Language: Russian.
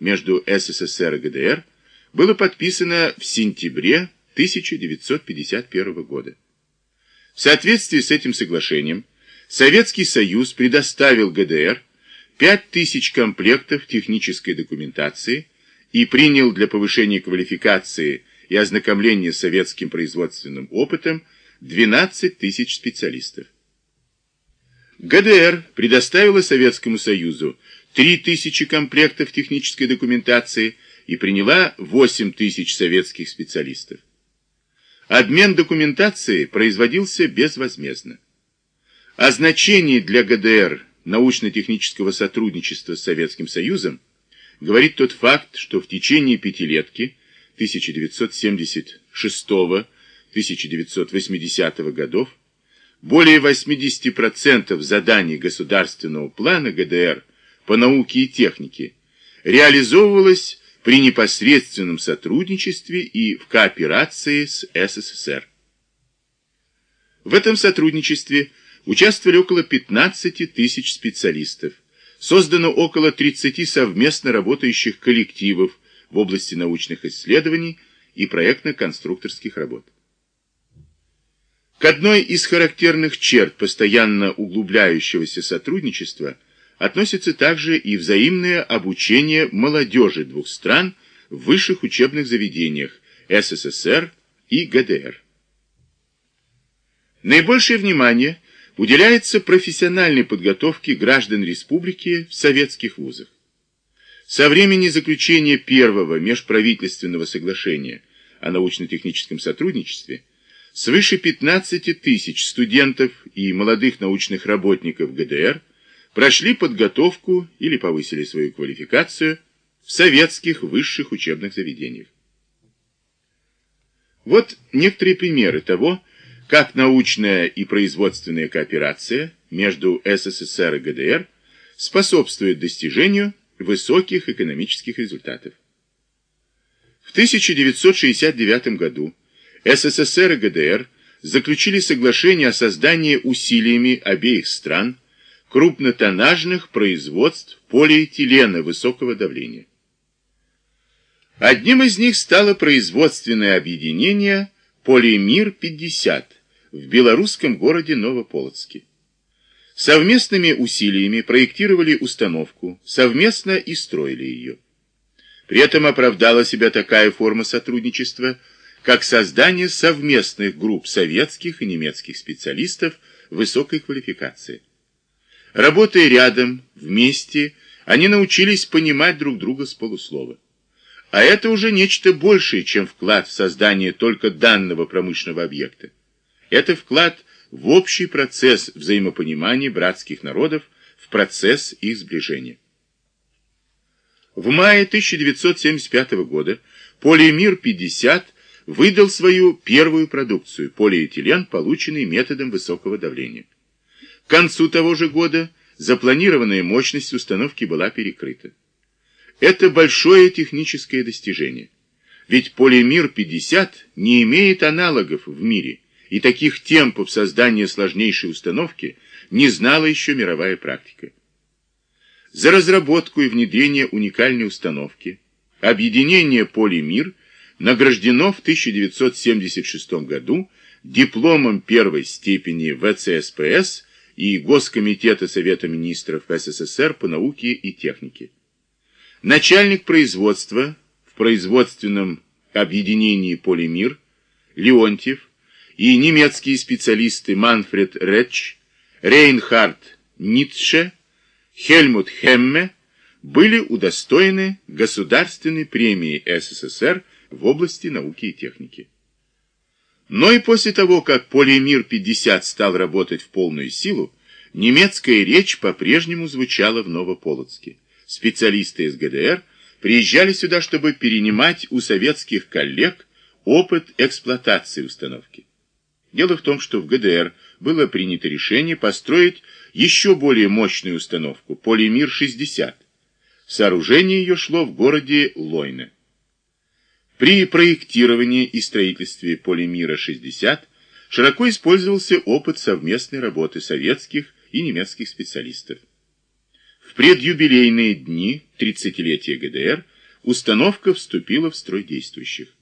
между СССР и ГДР было подписано в сентябре 1951 года. В соответствии с этим соглашением Советский Союз предоставил ГДР 5000 комплектов технической документации и принял для повышения квалификации и ознакомления с советским производственным опытом 12 тысяч специалистов. ГДР предоставила Советскому Союзу 3000 комплектов технической документации и приняла 8 тысяч советских специалистов. Обмен документацией производился безвозмездно. О значении для ГДР научно-технического сотрудничества с Советским Союзом говорит тот факт, что в течение пятилетки 1976-1980 годов более 80% заданий государственного плана ГДР по науке и технике реализовывалось при непосредственном сотрудничестве и в кооперации с СССР. В этом сотрудничестве участвовали около 15 тысяч специалистов, создано около 30 совместно работающих коллективов в области научных исследований и проектно-конструкторских работ. К одной из характерных черт постоянно углубляющегося сотрудничества относится также и взаимное обучение молодежи двух стран в высших учебных заведениях СССР и ГДР. Наибольшее внимание уделяется профессиональной подготовке граждан республики в советских вузах. Со времени заключения первого межправительственного соглашения о научно-техническом сотрудничестве свыше 15 тысяч студентов и молодых научных работников ГДР прошли подготовку или повысили свою квалификацию в советских высших учебных заведениях. Вот некоторые примеры того, как научная и производственная кооперация между СССР и ГДР способствует достижению высоких экономических результатов. В 1969 году СССР и ГДР заключили соглашение о создании усилиями обеих стран крупнотоннажных производств полиэтилена высокого давления. Одним из них стало производственное объединение «Полимир-50» в белорусском городе Новополоцке. Совместными усилиями проектировали установку, совместно и строили ее. При этом оправдала себя такая форма сотрудничества, как создание совместных групп советских и немецких специалистов высокой квалификации. Работая рядом, вместе, они научились понимать друг друга с полуслова. А это уже нечто большее, чем вклад в создание только данного промышленного объекта. Это вклад в общий процесс взаимопонимания братских народов, в процесс их сближения. В мае 1975 года Полимир-50 выдал свою первую продукцию – полиэтилен, полученный методом высокого давления. К концу того же года запланированная мощность установки была перекрыта. Это большое техническое достижение. Ведь Полимир-50 не имеет аналогов в мире – и таких темпов создания сложнейшей установки не знала еще мировая практика. За разработку и внедрение уникальной установки объединение «Полимир» награждено в 1976 году дипломом первой степени ВЦСПС и Госкомитета Совета Министров СССР по науке и технике. Начальник производства в производственном объединении «Полимир» Леонтьев и немецкие специалисты Манфред Ретч, Рейнхард Ницше, Хельмут Хемме были удостоены Государственной премии СССР в области науки и техники. Но и после того, как Полимир-50 стал работать в полную силу, немецкая речь по-прежнему звучала в Новополоцке. Специалисты из ГДР приезжали сюда, чтобы перенимать у советских коллег опыт эксплуатации установки. Дело в том, что в ГДР было принято решение построить еще более мощную установку «Полимир-60». Сооружение ее шло в городе Лойне. При проектировании и строительстве «Полимира-60» широко использовался опыт совместной работы советских и немецких специалистов. В предюбилейные дни 30-летия ГДР установка вступила в строй действующих.